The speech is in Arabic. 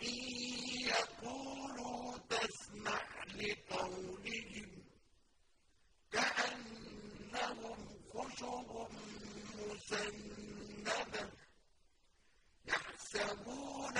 وإن يقولوا تسمع لقولهم كأنهم خشب مسندة يحسبون